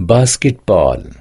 basketball.